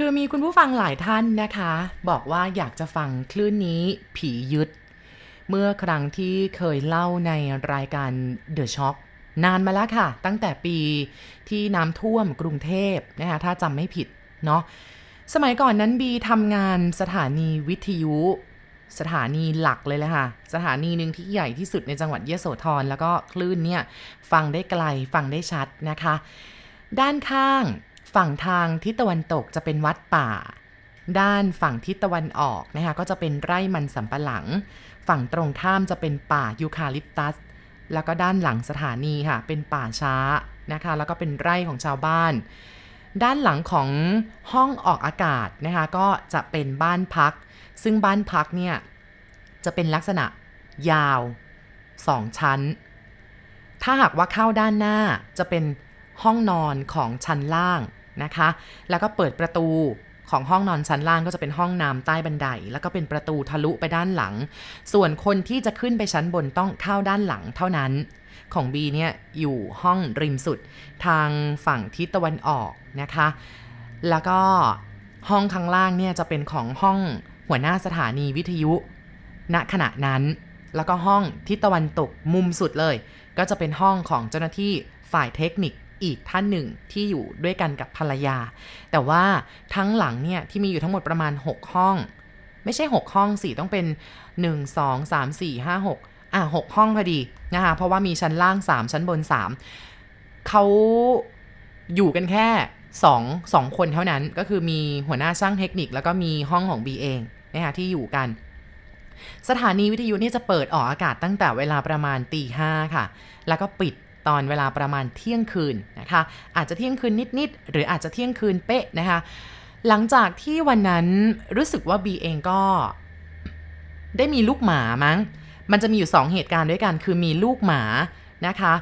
คือมีคุณผู้ฟังหลายท่านนะคะ บอกว่าอยากจะฟังคลื่นนี้ผียึด เมื่อครั้งที่เคยเล่าในรายการ The Shock นานมาแล้วค่ะ ตั้งแต่ปีที่น้ำท่วมกรุงเทพนะคะถ้าจำไม่ผิดเนาะสมัยก่อนนั้นบีทำงานสถานีวิทยุ สถานีหลักเลยแหละค่ะ สถานีหนึ่งที่ใหญ่ที่สุดในจังหวัดเยโสธรแล้วก็คลื่นเนี่ย ฟังได้ไกลฟังได้ชัดนะคะ ด้านข้าง ฝั่งทางทิศตะวันตกจะเป็นวัดป่า ด้านฝั่งทิศตะวันออกนะคะก็จะเป็นไร่มันสำปะหลัง ฝั่งตรงข้ามจะเป็นป่ายูคาลิปตัส แล้วก็ด้านหลังสถานีค่ะเป็นป่าช้านะคะ แล้วก็เป็นไร่ของชาวบ้าน ด้านหลังของห้องออกอากาศนะคะก็จะเป็นบ้านพัก ซึ่งบ้านพักเนี่ยจะเป็นลักษณะยาว2ชั้น ถ้าหากว่าเข้าด้านหน้าจะเป็นห้องนอนของชั้นล่าง นะคะ แล้วก็เปิดประตูของห้องนอนชั้นล่างก็จะเป็นห้องน้ำใต้บันได แล้วก็เป็นประตูทะลุไปด้านหลัง ส่วนคนที่จะขึ้นไปชั้นบนต้องเข้าด้านหลังเท่านั้น ของ B เนี่ยอยู่ห้องริมสุดทางฝั่งทิศตะวันออกนะคะ แล้วก็ห้องข้างล่างเนี่ยจะเป็นของห้องหัวหน้าสถานีวิทยุ ณขณะนั้น แล้วก็ห้องทิศตะวันตกมุมสุดเลย ก็จะเป็นห้องของเจ้าหน้าที่ฝ่ายเทคนิค อีกท่านหนึ่งที่อยู่ด้วยกันกับภรรยา แต่ว่าทั้งหลังเนี่ยที่มีอยู่ทั้งหมดประมาณ 6 ห้อง ไม่ใช่ 6 ห้องสิต้องเป็น 1 2 3 4 5 6 อะ 6 ห้องพอดีนะคะเพราะว่ามีชั้นล่าง 3 ชั้นบน 3เขาอยู่กันแค่2 2คนเท่านั้นก็คือมีหัวหน้าช่างเทคนิค แล้วก็มีห้องของ B เองนะคะที่อยู่กัน สถานีวิทยุนี่จะเปิดออกอากาศตั้งแต่เวลาประมาณตีห้าค่ะ แล้วก็ปิด ตอนเวลาประมาณเที่ยงคืนนะคะอาจจะเที่ยงคืนนิดๆหรืออาจจะเที่ยงคืนเป๊ะนะคะหลังจากที่วันนั้นรู้สึกว่าบีเองก็ได้มีลูกหมามั้ง มันจะมีอยู่ 2 เหตุการณ์ด้วยกัน คือมีลูกหมานะคะ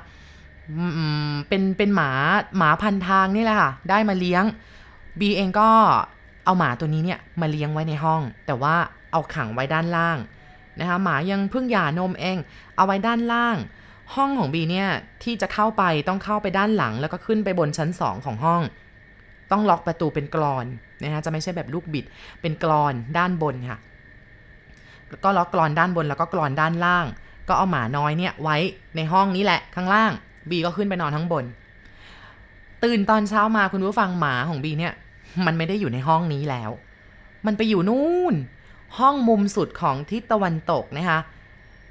เป็นเป็นหมาหมาพันทางนี่แหละค่ะ ได้มาเลี้ยง บีเองก็เอาหมาตัวนี้เนี่ยมาเลี้ยงไว้ในห้อง แต่ว่าเอาขังไว้ด้านล่างนะคะ หมายังเพิ่งหย่านมเอง เอาไว้ด้านล่าง ห้องของบีเนี่ยที่จะเข้าไปต้องเข้าไปด้านหลัง แล้วก็ขึ้นไปบนชั้น 2 ของห้อง ต้องล็อกประตูเป็นกรอนนะคะจะไม่ใช่แบบลูกบิดเป็นกรอนด้านบนค่ะ ก็ล็อกกรอนด้านบนแล้วก็กรอนด้านล่าง ก็เอาหมาน้อยเนี่ยไว้ในห้องนี้แหละข้างล่างบีก็ขึ้นไปนอนทั้งบน ตื่นตอนเช้ามาคุณผู้ฟังหมาของบีเนี่ยมันไม่ได้อยู่ในห้องนี้แล้ว มันไปอยู่นู่น ห้องมุมสุดของทิศตะวันตกนะคะ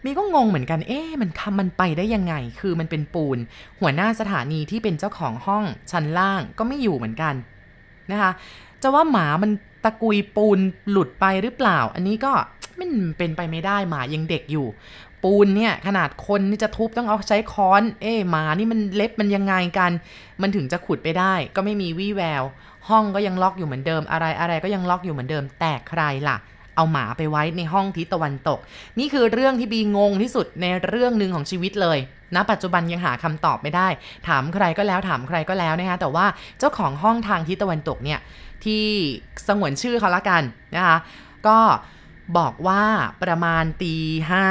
มีก็งงเหมือนกัน เอ๊ะมันทำมันไปได้ยังไง คือมันเป็นปูน หัวหน้าสถานีที่เป็นเจ้าของห้องชั้นล่างก็ไม่อยู่เหมือนกันนะคะจะว่าหมามันตะกุยปูนหลุดไปหรือเปล่า อันนี้ก็มันเป็นไปไม่ได้หมายังเด็กอยู่ ปูนเนี่ยขนาดคนนี่จะทุบต้องเอาใช้ค้อน เอ๊หมานี่มันเล็บมันยังไงกัน มันถึงจะขุดไปได้ ก็ไม่มีวี่แวว ห้องก็ยังล็อกอยู่เหมือนเดิมอะไรอะไรก็ยังล็อกอยู่เหมือนเดิมแต่ใครล่ะ เอาหมาไปไว้ในห้องทิศตะวันตก นี่คือเรื่องที่บีงงที่สุดในเรื่องหนึ่งของชีวิตเลยณนะปัจจุบันยังหาคำตอบไม่ได้ ถามใครก็แล้วถามใครก็แล้วนะคะแต่ว่าเจ้าของห้องทางทิศตะวันตกเนี่ยที่สงวนชื่อเขาละกันนะคะก็บอกว่าประมาณตีห้า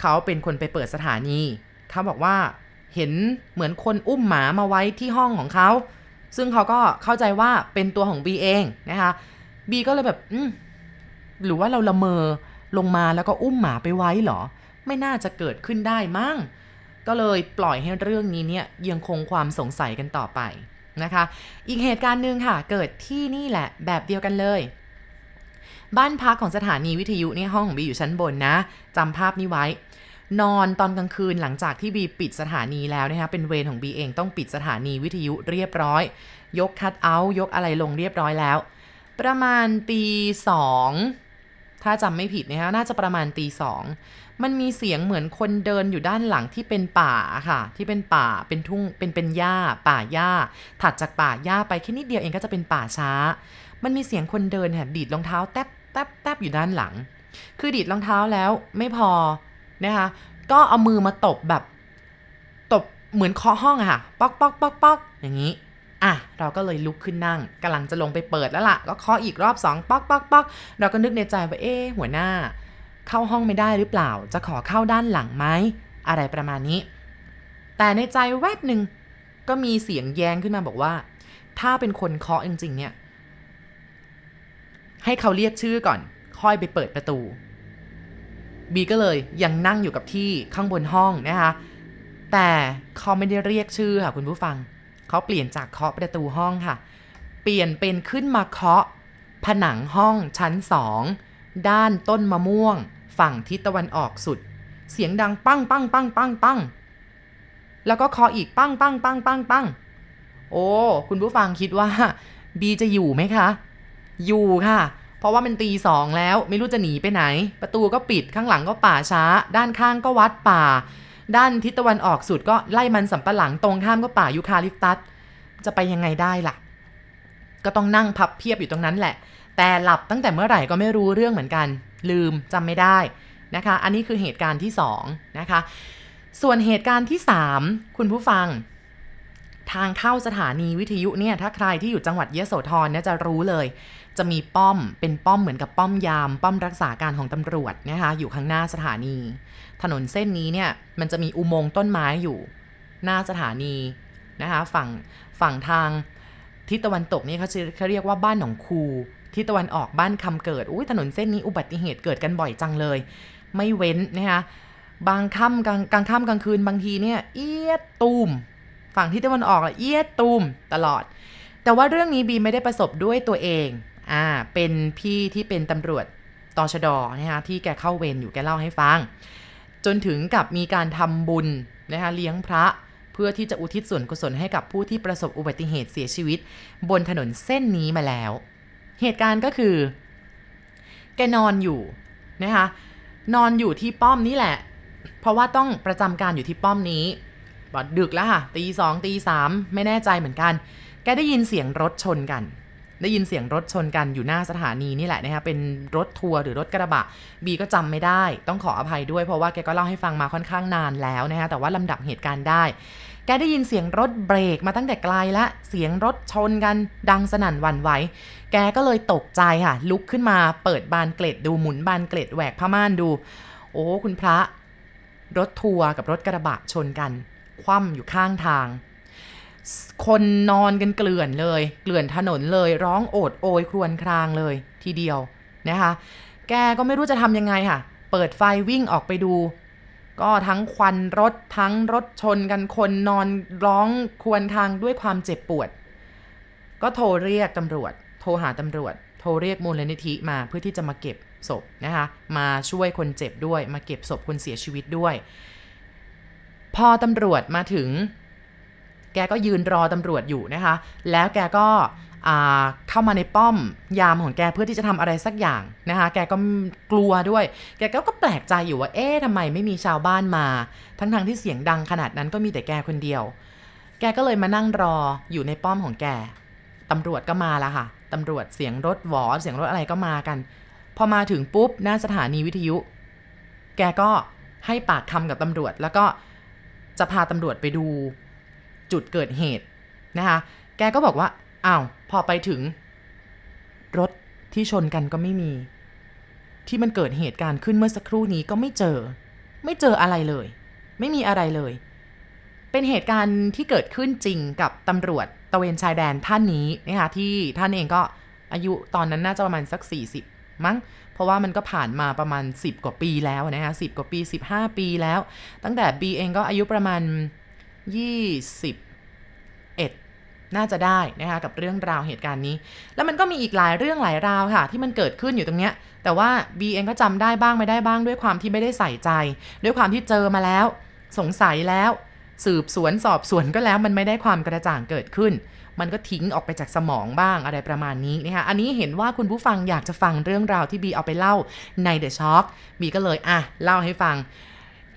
เขาเป็นคนไปเปิดสถานีเขาบอกว่าเห็นเหมือนคนอุ้มหมามาไว้ที่ห้องของเขา ซึ่งเขาก็เข้าใจว่าเป็นตัวของบีเองนะคะบีก็เลยแบบ อืม หรือว่าเราละเมอลงมาแล้วก็อุ้มหมาไปไว้หรอ ไม่น่าจะเกิดขึ้นได้มั้งก็เลยปล่อยให้เรื่องนี้เนี่ยยังคงความสงสัยกันต่อไปนะคะ อีกเหตุการณ์หนึ่งค่ะ เกิดที่นี่แหละแบบเดียวกันเลย บ้านพักของสถานีวิทยุเนี่ยห้องของบีอยู่ชั้นบนนะจำภาพนี้ไว้ นอนตอนกลางคืนหลังจากที่บีปิดสถานีแล้วนะคะเป็นเวรของบีเองต้องปิดสถานีวิทยุเรียบร้อย ยกคัดเอาท์ยกอะไรลงเรียบร้อยแล้ว ประมาณตีสอง ถ้าจำไม่ผิดนะคะน่าจะประมาณตีสองมันมีเสียงเหมือนคนเดินอยู่ด้านหลังที่เป็นป่าค่ะ ที่เป็นป่าเป็นทุ่งเป็นเป็นหญ้า ป่าหญ้า ถัดจากป่าหญ้าไปแค่นิดเดียวเองก็จะเป็นป่าช้า มันมีเสียงคนเดินค่ะดีดรองเท้าแทบแทบแทบอยู่ด้านหลัง คือดีดรองเท้าแล้วไม่พอนะคะก็เอามือมาตบแบบ ตบเหมือนเคาะห้องอะค่ะ ป๊อกป๊อกป๊อกป๊อกอย่างนี้ อะเราก็เลยลุกขึ้นนั่งกำลังจะลงไปเปิดแล้วละ่ะ ก็เคาะอีกรอบสองป๊อกป๊อกป๊อกเราก็นึกในใจว่าเอ๊หัวหน้า เข้าห้องไม่ได้หรือเปล่า จะขอเข้าด้านหลังไหมอะไรประมาณนี้ แต่ในใจแวบหนึ่งก็มีเสียงแย้งขึ้นมาบอกว่า ถ้าเป็นคนเคาะจริง ๆ เนี่ย ให้เขาเรียกชื่อก่อน ค่อยไปเปิดประตู บีก็เลยยังนั่งอยู่กับที่ข้างบนห้องนะคะ แต่เขาไม่ได้เรียกชื่อค่ะคุณผู้ฟัง เขาเปลี่ยนจากเคาะประตูห้องค่ะ เปลี่ยนเป็นขึ้นมาเคาะ ผนังห้องชั้นสองด้านต้นมะม่วง ฝั่งทิศตะวันออกสุด เสียงดังปังปังปังปังปังแล้วก็เคาะอีกปังปังปังปังปังโอ้ คุณผู้ฟังคิดว่าบีจะอยู่ไหมคะ อยู่ค่ะ เพราะว่ามันตีสองแล้วไม่รู้จะหนีไปไหน ประตูก็ปิดข้างหลังก็ป่าช้า ด้านข้างก็วัดป่า ด้านทิศตะวันออกสุดก็ไล่มันสำปะหลังตรงข้ามก็ป่ายูคาลิปตัส จะไปยังไงได้ล่ะ ก็ต้องนั่งพับเพียบอยู่ตรงนั้นแหละ แต่หลับตั้งแต่เมื่อไหร่ก็ไม่รู้เรื่องเหมือนกัน ลืมจำไม่ได้นะคะ อันนี้คือเหตุการณ์ที่2นะคะ ส่วนเหตุการณ์ที่ 3 คุณผู้ฟัง ทางเข้าสถานีวิทยุเนี่ยถ้าใครที่อยู่จังหวัดยโสธรเนี่ยจะรู้เลย จะมีป้อมเป็นป้อมเหมือนกับป้อมยาม ป้อมรักษาการของตำรวจนะคะอยู่ข้างหน้าสถานี ถนนเส้นนี้เนี่ยมันจะมีอุโมงค์ต้นไม้อยู่ หน้าสถานีนะคะฝั่งฝั่งทางทิศตะวันตกนี่เขาเขาเรียกว่าบ้านหนองคูทิศตะวันออกบ้านคำเกิดอุ้ยถนนเส้นนี้อุบัติเหตุเกิดกันบ่อยจังเลย ไม่เว้นนะคะบางค่ำกลางกลางค่ำกลางคืนบางทีเนี่ยเอียดตูม ฝั่งทิศตะวันออกอะเอียดตูมตลอด แต่ว่าเรื่องนี้บีไม่ได้ประสบด้วยตัวเอง อ่า เป็นพี่ที่เป็นตำรวจตชดนะคะที่แกเข้าเวรอยู่แกเล่าให้ฟัง จนถึงกับมีการทำบุญนะคะเลี้ยงพระเพื่อที่จะอุทิศส่วนกุศลให้กับผู้ที่ประสบอุบัติเหตุเสียชีวิต บนถนนเส้นนี้มาแล้ว เหตุการณ์ก็คือ แกนอนอยู่นะคะนอนอยู่ที่ป้อมนี้แหละ เพราะว่าต้องประจำการอยู่ที่ป้อมนี้ บอดดึกแล้วค่ะตีสองตีสามไม่แน่ใจเหมือนกัน แกได้ยินเสียงรถชนกัน ได้ยินเสียงรถชนกันอยู่หน้าสถานีนี่แหละนะคะเป็นรถทัวร์หรือรถกระบะบีก็จำไม่ได้ ต้องขออภัยด้วยเพราะว่าแกก็เล่าให้ฟังมาค่อนข้างนานแล้วนะคะแต่ว่าลำดับเหตุการณ์ได้ แกได้ยินเสียงรถเบรกมาตั้งแต่ไกลละเสียงรถชนกันดังสนั่นหวั่นไหวแกก็เลยตกใจค่ะ ลุกขึ้นมาเปิดบานเกล็ดดูหมุนบานเกล็ดแหวกผ้าม่านดู โอ้คุณพระรถทัวร์กับรถกระบะชนกัน คว่ำอยู่ข้างทาง คนนอนกันเกลื่อนเลย เกลื่อนถนนเลยร้องโอดโอยครวญครางเลยทีเดียวนะคะ แกก็ไม่รู้จะทำยังไงค่ะ เปิดไฟวิ่งออกไปดู ก็ทั้งควันรถทั้งรถชนกันคนนอนร้องครวญทางด้วยความเจ็บปวด ก็โทรเรียกตำรวจ โทรหาตำรวจ โทรเรียกมูลนิธิมาเพื่อที่จะมาเก็บศพนะคะ มาช่วยคนเจ็บด้วย มาเก็บศพคนเสียชีวิตด้วย พอตำรวจมาถึง แกก็ยืนรอตำรวจอยู่นะคะ แล้วแกก็เข้ามาในป้อมยามของแกเพื่อที่จะทำอะไรสักอย่างนะคะ แกก็กลัวด้วย แกก็ก็แปลกใจอยู่ว่า เอ๊ะทำไมไม่มีชาวบ้านมา ทั้งๆทที่เสียงดังขนาดนั้นก็มีแต่แกคนเดียว แกก็เลยมานั่งรออยู่ในป้อมของแกตำรวจก็มาแล้วค่ะตำรวจเสียงรถหวอเสียงรถอะไรก็มากัน พอมาถึงปุ๊บหน้าสถานีวิทยุ แกก็ให้ปากคำกับตำรวจแล้วก็ จะพาตำรวจไปดูจุดเกิดเหตุนะคะ แกก็บอกว่าอ้าวพอไปถึง รถที่ชนกันก็ไม่มี ที่มันเกิดเหตุการณ์ขึ้นเมื่อสักครู่นี้ก็ไม่เจอ ไม่เจออะไรเลย ไม่มีอะไรเลย เป็นเหตุการณ์ที่เกิดขึ้นจริงกับตำรวจตะเวนชายแดนท่านนี้นะคะที่ท่านเองก็อายุตอนนั้นน่าจะประมาณสัก 40 มั้ง เพราะว่ามันก็ผ่านมาประมาณ 10 กว่าปีแล้วนะคะ10กว่าปี 15 ปีแล้ว ตั้งแต่บีเองก็อายุประมาณ21น่าจะได้นะคะกับเรื่องราวเหตุการณ์นี้ แล้วมันก็มีอีกหลายเรื่องหลายราวค่ะ ที่มันเกิดขึ้นอยู่ตรงเนี้ย แต่ว่าบีเองก็จำได้บ้างไม่ได้บ้างด้วยความที่ไม่ได้ใส่ใจ ด้วยความที่เจอมาแล้ว สงสัยแล้ว สืบสวนสอบสวนก็แล้วมันไม่ได้ความกระจ่างเกิดขึ้น มันก็ทิ้งออกไปจากสมองบ้างอะไรประมาณนี้นะคะอันนี้เห็นว่าคุณผู้ฟังอยากจะฟังเรื่องราวที่บีเอาไปเล่าใน The Shock บีก็เลยอะเล่าให้ฟัง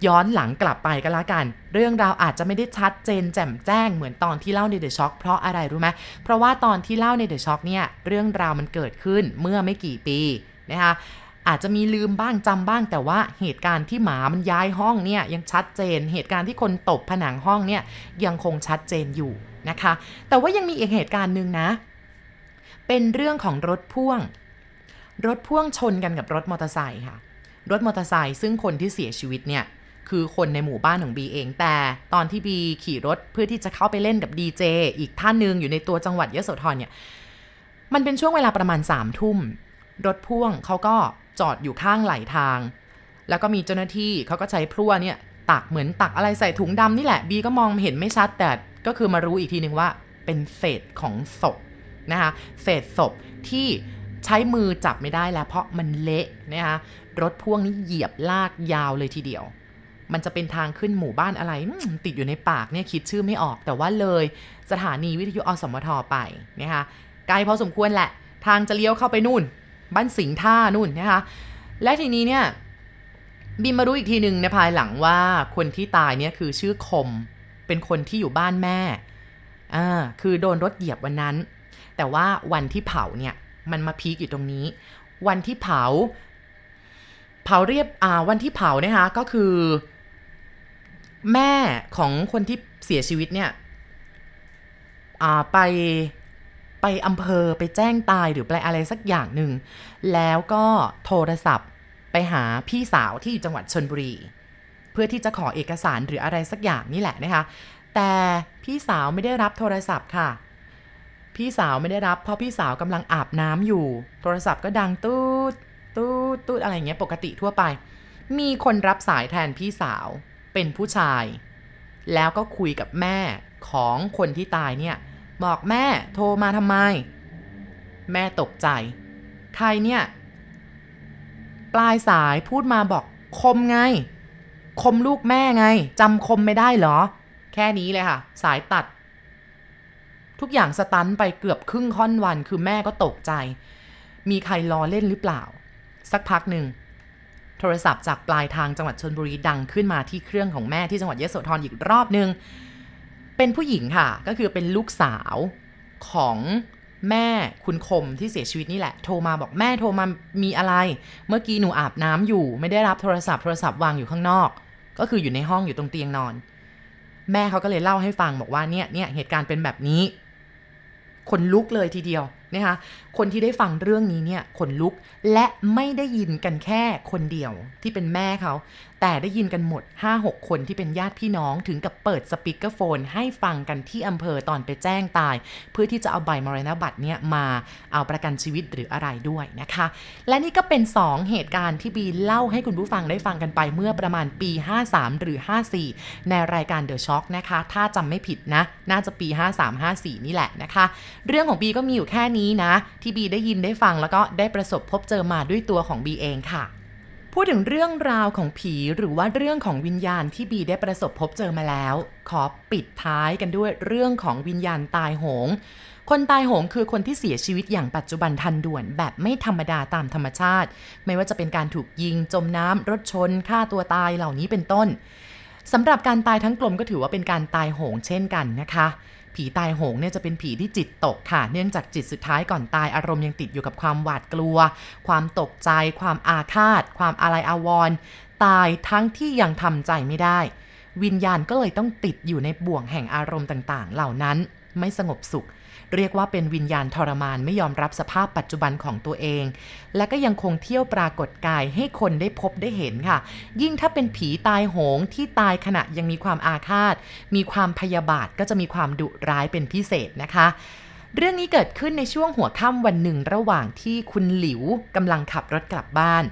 ย้อนหลังกลับไปก็แล้วกัน เรื่องราวอาจจะไม่ได้ชัดเจนแจ่มแจ้งเหมือนตอนที่เล่าใน The Shock เพราะอะไรรู้ไหมเพราะว่าตอนที่เล่าใน The Shock เนี่ยเรื่องราวมันเกิดขึ้นเมื่อไม่กี่ปีนะคะ อาจจะมีลืมบ้างจำบ้าง แต่ว่าเหตุการณ์ที่หมามันย้ายห้องเนี่ยยังชัดเจน เหตุการณ์ที่คนตบผนังห้องเนี่ยยังคงชัดเจนอยู่นะคะ แต่ว่ายังมีอีกเหตุการณ์หนึ่งนะ เป็นเรื่องของรถพ่วง รถพ่วงชนกันกับรถมอเตอร์ไซค์ค่ะ รถมอเตอร์ไซค์ซึ่งคนที่เสียชีวิตเนี่ยคือคนในหมู่บ้านของบีเอง แต่ตอนที่บีขี่รถเพื่อที่จะเข้าไปเล่นกับดีเจอีกท่านหนึ่งอยู่ในตัวจังหวัดยโสธรเนี่ย มันเป็นช่วงเวลาประมาณ3ามทุ่ม รถพ่วงเขาก็ จอดอยู่ข้างไหลทาง แล้วก็มีเจ้าหน้าที่เขาก็ใช้พลั่วเนี่ยตักเหมือนตักอะไรใส่ถุงดำนี่แหละ บีก็มองเห็นไม่ชัดแต่ก็คือมารู้อีกทีนึงว่าเป็นเศษของศพนะคะเศษศพที่ใช้มือจับไม่ได้แล้ว เพราะมันเละนะคะรถพ่วงนี้เหยียบลากยาวเลยทีเดียว มันจะเป็นทางขึ้นหมู่บ้านอะไร ติดอยู่ในปากเนี่ยคิดชื่อไม่ออก แต่ว่าเลยสถานีวิทยุอสมทไปนะคะไกลพอสมควรแหละ ทางจะเลี้ยวเข้าไปนู่น บ้านสิงห์ท่านู่นนะคะ และทีนี้เนี่ยบิมมารู้อีกทีหนึ่งในภายหลังว่าคนที่ตายเนี่ยคือชื่อคม เป็นคนที่อยู่บ้านแม่ อ่า คือโดนรถเหยียบวันนั้น แต่ว่าวันที่เผาเนี่ยมันมาพีคอยู่ตรงนี้ วันที่เผา เผาเรียบ อ่า วันที่เผานะคะก็คือ แม่ของคนที่เสียชีวิตเนี่ย อ่า ไป ไปอำเภอไปแจ้งตายหรือไปอะไรสักอย่างหนึ่ง แล้วก็โทรศัพท์ไปหาพี่สาวที่อยู่จังหวัดชนบุรี เพื่อที่จะขอเอกสารหรืออะไรสักอย่างนี่แหละนะคะ แต่พี่สาวไม่ได้รับโทรศัพท์ค่ะ พี่สาวไม่ได้รับเพราะพี่สาวกำลังอาบน้ำอยู่ โทรศัพท์ก็ดังตูดตูดตูดอะไรเงี้ยปกติทั่วไป มีคนรับสายแทนพี่สาวเป็นผู้ชาย แล้วก็คุยกับแม่ของคนที่ตายเนี่ย บอกแม่โทรมาทำไม แม่ตกใจ ใครเนี่ย ปลายสายพูดมาบอกคมไง คมลูกแม่ไงจำคมไม่ได้เหรอ แค่นี้เลยค่ะ สายตัด ทุกอย่างสตันไปเกือบครึ่งค่อนวันคือแม่ก็ตกใจ มีใครรอเล่นหรือเปล่า สักพักหนึ่งโทรศัพท์จากปลายทางจังหวัดชนบุรีดังขึ้นมาที่เครื่องของแม่ที่จังหวัดยโสธรอีกรอบหนึ่ง เป็นผู้หญิงค่ะ ก็คือเป็นลูกสาวของแม่คุณคมที่เสียชีวิตนี่แหละ โทรมาบอกแม่โทรมามีอะไร เมื่อกี้หนูอาบน้ำอยู่ ไม่ได้รับโทรศัพท์โทรศัพท์วางอยู่ข้างนอก ก็คืออยู่ในห้องอยู่ตรงเตียงนอน แม่เขาก็เลยเล่าให้ฟังบอกว่าเนี่ยเนี่ยเหตุการณ์เป็นแบบนี้ คนลุกเลยทีเดียว นะคะคนที่ได้ฟังเรื่องนี้เนี่ยขนลุกและไม่ได้ยินกันแค่คนเดียวที่เป็นแม่เขา แต่ได้ยินกันหมด 5-6 คนที่เป็นญาติพี่น้องถึงกับเปิดสปีกเกอร์โฟนให้ฟังกันที่อำเภอตอนไปแจ้งตาย เพื่อที่จะเอาใบมรณบัตรเนี่ยมาเอาประกันชีวิตหรืออะไรด้วยนะคะ และนี่ก็เป็น 2 เหตุการณ์ที่บีเล่าให้คุณผู้ฟังได้ฟังกันไปเมื่อประมาณปี 53 หรือ 54 ในรายการ The Shock นะคะ ถ้าจำไม่ผิดนะ น่าจะปี 53-54 นี่แหละนะคะ เรื่องของบีก็มีอยู่แค่นี้นะ ที่บีได้ยินได้ฟังแล้วก็ได้ประสบพบเจอมาด้วยตัวของบีเองค่ะ พูดถึงเรื่องราวของผีหรือว่าเรื่องของวิญญาณที่บีได้ประสบพบเจอมาแล้ว ขอปิดท้ายกันด้วยเรื่องของวิญญาณตายโหงคนตายโหงคือคนที่เสียชีวิตอย่างปัจจุบันทันด่วนแบบไม่ธรรมดาตามธรรมชาติ ไม่ว่าจะเป็นการถูกยิง จมน้ำรถชนฆ่าตัวตายเหล่านี้เป็นต้นสำหรับการตายทั้งกลมก็ถือว่าเป็นการตายโหงเช่นกันนะคะ ผีตายโหงเนี่ยจะเป็นผีที่จิตตกค่ะ เนื่องจากจิตสุดท้ายก่อนตายอารมณ์ยังติดอยู่กับความหวาดกลัว ความตกใจ ความอาฆาต ความอะไรอาวรณ์ตายทั้งที่ยังทำใจไม่ได้ วิญญาณก็เลยต้องติดอยู่ในบ่วงแห่งอารมณ์ต่างๆ เหล่านั้นไม่สงบสุข เรียกว่าเป็นวิญญาณทรมานไม่ยอมรับสภาพปัจจุบันของตัวเอง และก็ยังคงเที่ยวปรากฏกายให้คนได้พบได้เห็นค่ะ ยิ่งถ้าเป็นผีตายโหงที่ตายขณะยังมีความอาฆาต มีความพยาบาทก็จะมีความดุร้ายเป็นพิเศษนะคะเรื่องนี้เกิดขึ้นในช่วงหัวค่ำวันหนึ่งระหว่างที่คุณหลิวกำลังขับรถกลับบ้าน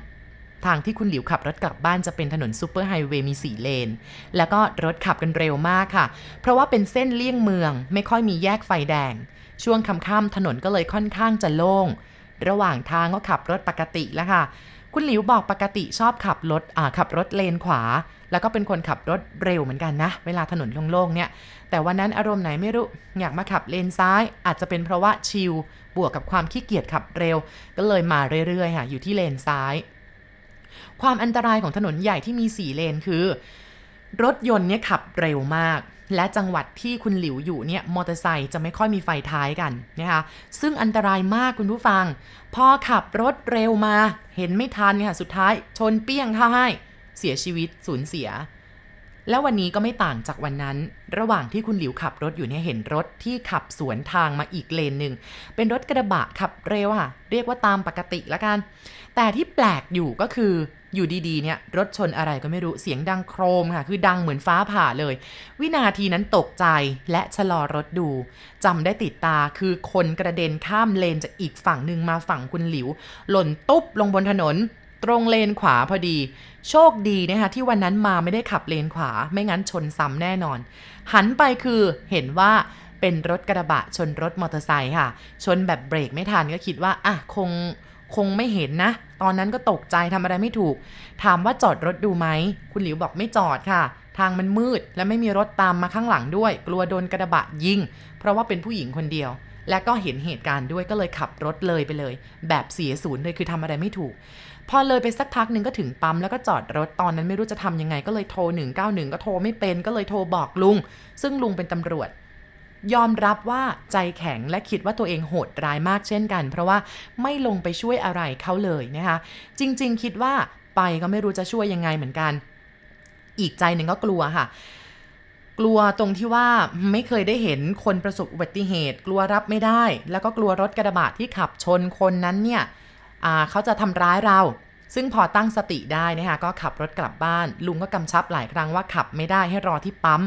ทางที่คุณหลิวขับรถกลับบ้านจะเป็นถนนซูเปอร์ไฮเวย์มี4เลน แล้วก็รถขับกันเร็วมากค่ะ เพราะว่าเป็นเส้นเลี่ยงเมืองไม่ค่อยมีแยกไฟแดง ช่วงค่ำๆถนนก็เลยค่อนข้างจะโล่ง ระหว่างทางก็ขับรถปกติแล้วค่ะ คุณหลิวบอกปกติชอบขับรถขับรถเลนขวา แล้วก็เป็นคนขับรถเร็วเหมือนกันนะ เวลาถนนโล่งๆเนี่ย แต่วันนั้นอารมณ์ไหนไม่รู้ อยากมาขับเลนซ้าย อาจจะเป็นเพราะว่าชิลบวกกับความขี้เกียจขับเร็ว ก็เลยมาเรื่อยๆค่ะอยู่ที่เลนซ้าย ความอันตรายของถนนใหญ่ที่มี4เลนคือ รถยนต์เนี่ยขับเร็วมาก และจังหวัดที่คุณหลิวอยู่เนี่ยมอเตอร์ไซค์จะไม่ค่อยมีไฟท้ายกันนะคะซึ่งอันตรายมากคุณผู้ฟัง พอขับรถเร็วมาเห็นไม่ทันค่ะสุดท้ายชนเปี้ยงเข้าให้เสียชีวิตสูญเสีย แล้ววันนี้ก็ไม่ต่างจากวันนั้น ระหว่างที่คุณหลิวขับรถอยู่เนี่ยเห็นรถที่ขับสวนทางมาอีกเลนหนึ่ง เป็นรถกระบะขับเร็วค่ะ เรียกว่าตามปกติละกัน แต่ที่แปลกอยู่ก็คืออยู่ดีๆเนี่ยรถชนอะไรก็ไม่รู้เสียงดังโครมค่ะ คือดังเหมือนฟ้าผ่าเลย วินาทีนั้นตกใจและชะลอรถดูจำได้ติดตาคือคนกระเด็นข้ามเลนจากอีกฝั่งหนึ่งมาฝั่งคุณหลิว หล่นตุ๊บลงบนถนน ตรงเลนขวาพอดี โชคดีนะคะที่วันนั้นมาไม่ได้ขับเลนขวา ไม่งั้นชนซ้ำแน่นอน หันไปคือเห็นว่าเป็นรถกระบะชนรถมอเตอร์ไซค์ค่ะ ชนแบบเบรกไม่ทันก็คิดว่าอะคงคงไม่เห็นนะ ตอนนั้นก็ตกใจทำอะไรไม่ถูก ถามว่าจอดรถดูไหม คุณหลิวบอกไม่จอดค่ะ ทางมันมืดและไม่มีรถตามมาข้างหลังด้วย กลัวโดนกระบะยิง เพราะว่าเป็นผู้หญิงคนเดียว และก็เห็นเหตุการณ์ด้วยก็เลยขับรถเลยไปเลย แบบเสียศูนย์เลยคือทำอะไรไม่ถูก พอเลยไปสักพักหนึ่งก็ถึงปั๊มแล้วก็จอดรถตอนนั้นไม่รู้จะทำยังไงก็เลยโทร 191 ก็โทรไม่เป็นก็เลยโทรบอกลุง ซึ่งลุงเป็นตำรวจ ยอมรับว่าใจแข็งและคิดว่าตัวเองโหดร้ายมากเช่นกัน เพราะว่าไม่ลงไปช่วยอะไรเขาเลยนะคะจริง ๆ คิดว่าไปก็ไม่รู้จะช่วยยังไงเหมือนกัน อีกใจหนึ่งก็กลัวค่ะกลัวตรงที่ว่าไม่เคยได้เห็นคนประสบอุบัติเหตุ กลัวรับไม่ได้ แล้วก็กลัวรถกระบะที่ขับชนคนนั้นเนี่ย เขาจะทำร้ายเรา ซึ่งพอตั้งสติได้นะคะก็ขับรถกลับบ้าน ลุงก็กำชับหลายครั้งว่าขับไม่ได้ให้รอที่ปั๊ม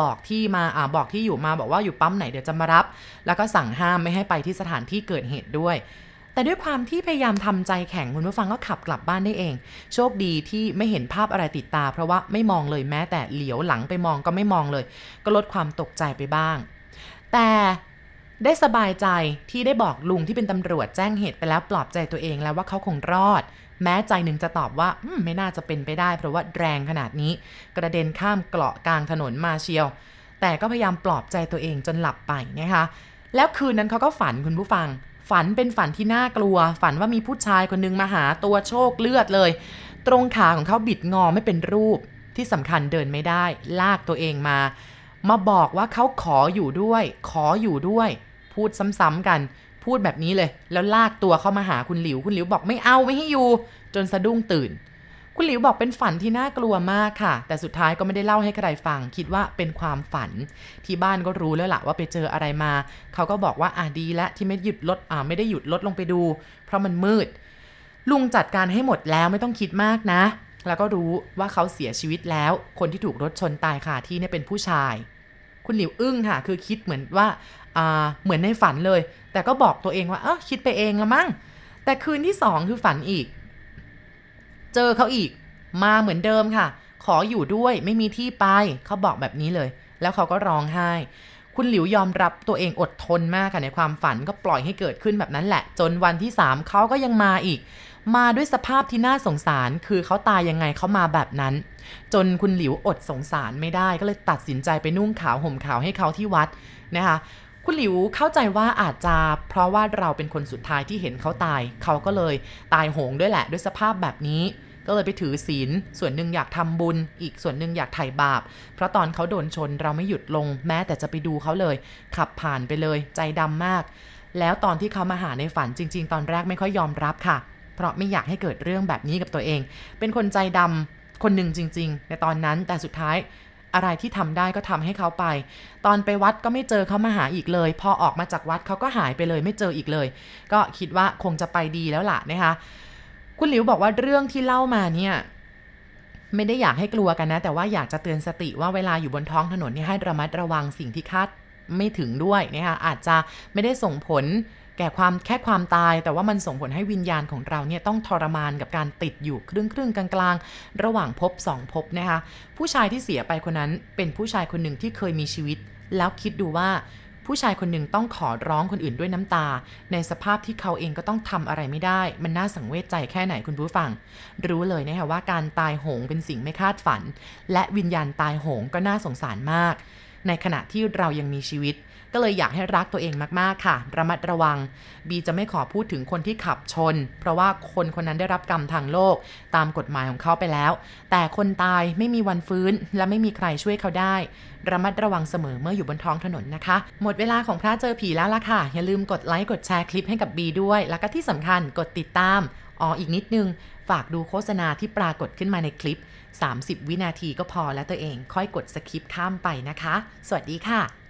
บอกที่มาอ่าบอกที่อยู่มาบอกว่าอยู่ปั๊มไหนเดี๋ยวจะมารับ แล้วก็สั่งห้ามไม่ให้ไปที่สถานที่เกิดเหตุด้วยแต่ด้วยความที่พยายามทำใจแข็งคุณผู้ฟังก็ขับกลับบ้านได้เอง โชคดีที่ไม่เห็นภาพอะไรติดตา เพราะว่าไม่มองเลยแม้แต่เหลียวหลังไปมองก็ไม่มองเลย ก็ลดความตกใจไปบ้าง แต่ ได้สบายใจที่ได้บอกลุงที่เป็นตำรวจแจ้งเหตุไปแล้วปลอบใจตัวเองแล้วว่าเขาคงรอด แม้ใจหนึ่งจะตอบว่ามไม่น่าจะเป็นไปได้ เพราะว่าแรงขนาดนี้ กระเด็นข้ามเกาะกลางถนนมาเชียว แต่ก็พยายามปลอบใจตัวเองจนหลับไปนะคะ แล้วคืนนั้นเขาก็ฝันคุณผู้ฟัง ฝันเป็นฝันที่น่ากลัว ฝันว่ามีผู้ชายคนนึงมาหาตัวโชคเลือดเลย ตรงขาของเขาบิดงอไม่เป็นรูปที่สำคัญเดินไม่ได้ ลากตัวเองมา มาบอกว่าเขาขออยู่ด้วย ขออยู่ด้วย พูดซ้ำๆกัน พูดแบบนี้เลย แล้วลากตัวเข้ามาหาคุณหลิว คุณหลิวบอกไม่เอาไม่ให้อยู่ จนสะดุ้งตื่น คุณหลิวบอกเป็นฝันที่น่ากลัวมากค่ะ แต่สุดท้ายก็ไม่ได้เล่าให้ใครฟัง คิดว่าเป็นความฝัน ที่บ้านก็รู้แล้วละว่าไปเจออะไรมา เขาก็บอกว่าอะดีแล้วที่ไม่หยุดรถอ่าไม่ได้หยุดรถลงไปดู เพราะมันมืด ลุงจัดการให้หมดแล้วไม่ต้องคิดมากนะ แล้วก็รู้ว่าเขาเสียชีวิตแล้ว คนที่ถูกรถชนตายค่ะที่เนี่ยเป็นผู้ชายคุณหลิวอึ้งค่ะ คือคิดเหมือนว่า เหมือนในฝันเลย แต่ก็บอกตัวเองว่าเออคิดไปเองละมั้งแต่คืนที่สองคือฝันอีก เจอเขาอีก มาเหมือนเดิมค่ะ ขออยู่ด้วยไม่มีที่ไปเขาบอกแบบนี้เลย แล้วเขาก็ร้องไห้ คุณหลิวยอมรับตัวเองอดทนมากค่ะในความฝันก็ปล่อยให้เกิดขึ้นแบบนั้นแหละ จนวันที่สามเขาก็ยังมาอีก มาด้วยสภาพที่น่าสงสาร คือเขาตายยังไงเขามาแบบนั้น จนคุณหลิวอดสงสารไม่ได้ก็เลยตัดสินใจไปนุ่งขาวห่มขาวให้เขาที่วัดนะคะ คุณหลิวเข้าใจว่าอาจจะเพราะว่าเราเป็นคนสุดท้ายที่เห็นเขาตาย เขาก็เลยตายโหงด้วยแหละ ด้วยสภาพแบบนี้ ก็เลยไปถือศีล ส่วนหนึ่งอยากทำบุญ อีกส่วนหนึ่งอยากไถ่บาป เพราะตอนเขาโดนชนเราไม่หยุดลง แม้แต่จะไปดูเขาเลย ขับผ่านไปเลย ใจดำมาก แล้วตอนที่เขามาหาในฝันจริง ๆ ตอนแรกไม่ค่อยยอมรับค่ะ เพราะไม่อยากให้เกิดเรื่องแบบนี้กับตัวเอง เป็นคนใจดำคนหนึ่งจริง ๆ ในตอนนั้นแต่สุดท้าย อะไรที่ทำได้ก็ทำให้เขาไป ตอนไปวัดก็ไม่เจอเขามาหาอีกเลย พอออกมาจากวัดเขาก็หายไปเลย ไม่เจออีกเลย ก็คิดว่าคงจะไปดีแล้วล่ะนะคะคุณหลิวบอกว่าเรื่องที่เล่ามาเนี่ยไม่ได้อยากให้กลัวกันนะ แต่ว่าอยากจะเตือนสติว่าเวลาอยู่บนท้องถนนนี่ให้ระมัดระวังสิ่งที่คาดไม่ถึงด้วยนะคะอาจจะไม่ได้ส่งผล ก่ความแค่ความตาย แต่ว่ามันส่งผลให้วิญญาณของเราเนี่ยต้องทรมานกับการติดอยู่ครึ่งครึ่งกลางๆ ระหว่างภพสองภพนะคะผู้ชายที่เสียไปคนนั้นเป็นผู้ชายคนหนึ่งที่เคยมีชีวิต แล้วคิดดูว่าผู้ชายคนหนึ่งต้องขอร้องคนอื่นด้วยน้ำตา ในสภาพที่เขาเองก็ต้องทำอะไรไม่ได้ มันน่าสังเวชใจแค่ไหนคุณผู้ฟัง รู้เลยนะคะว่าการตายโหงเป็นสิ่งไม่คาดฝัน และวิญญาณตายโหงก็น่าสงสารมาก ในขณะที่เรายังมีชีวิต ก็เลยอยากให้รักตัวเองมากๆค่ะ ระมัดระวัง บีจะไม่ขอพูดถึงคนที่ขับชน เพราะว่าคนคนนั้นได้รับกรรมทางโลก ตามกฎหมายของเขาไปแล้ว แต่คนตายไม่มีวันฟื้น และไม่มีใครช่วยเขาได้ ระมัดระวังเสมอเมื่ออยู่บนท้องถนนนะคะ หมดเวลาของพระเจอผีแล้วล่ะค่ะ อย่าลืมกดไลค์กดแชร์คลิปให้กับบีด้วย แล้วก็ที่สำคัญกดติดตามอ๋ออีกนิดนึง ฝากดูโฆษณาที่ปรากฏขึ้นมาในคลิป 30 วินาทีก็พอแล้วตัวเอง ค่อยกดสคิปข้ามไปนะคะ สวัสดีค่ะ